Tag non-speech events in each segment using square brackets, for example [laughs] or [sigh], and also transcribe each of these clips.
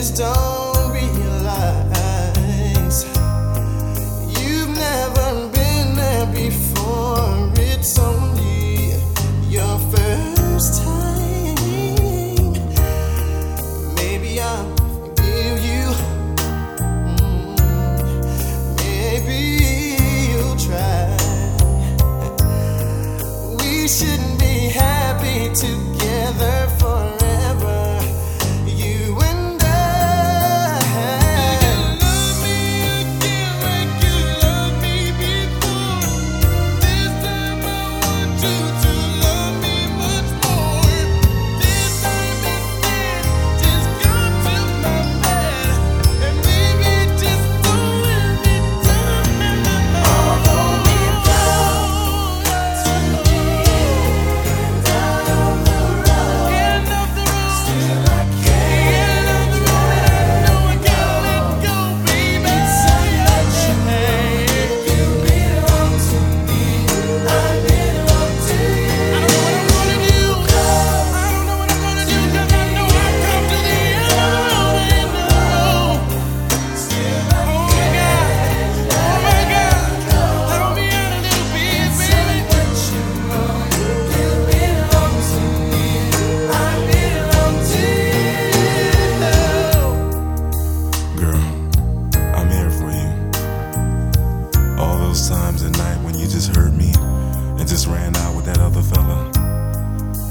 just don't realize you've never been there before. It's only your first time. Maybe I'll give you, mm, maybe you'll try. We shouldn't be happy to.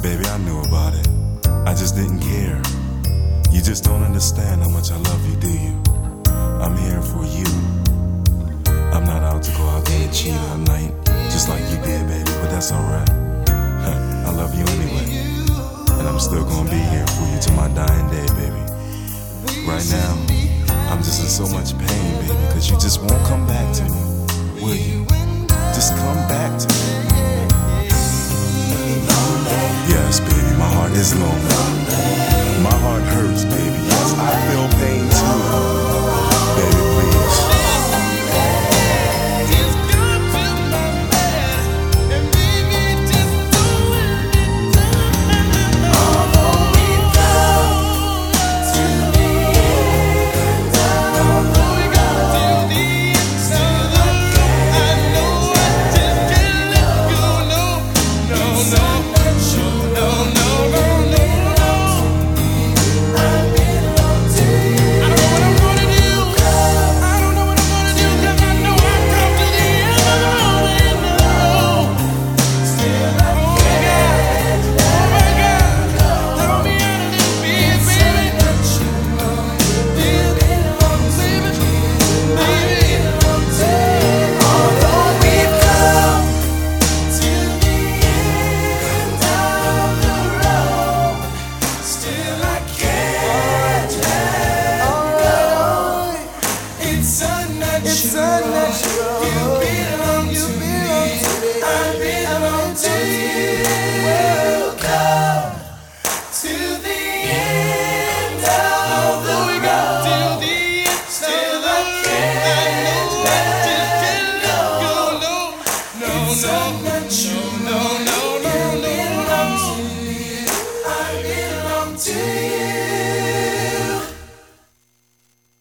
Baby, I knew about it. I just didn't care. You just don't understand how much I love you, do you? I'm here for you. I'm not out to go out there and cheat all night, just like you did, baby, but that's alright. [laughs] I love you anyway. And I'm still gonna be here for you till my dying day, baby. Right now, I'm just in so much pain, baby, because you just won't come back to me, will you? Just come back to me. My heart hurts, baby. Yes, I feel pain too. so that you know.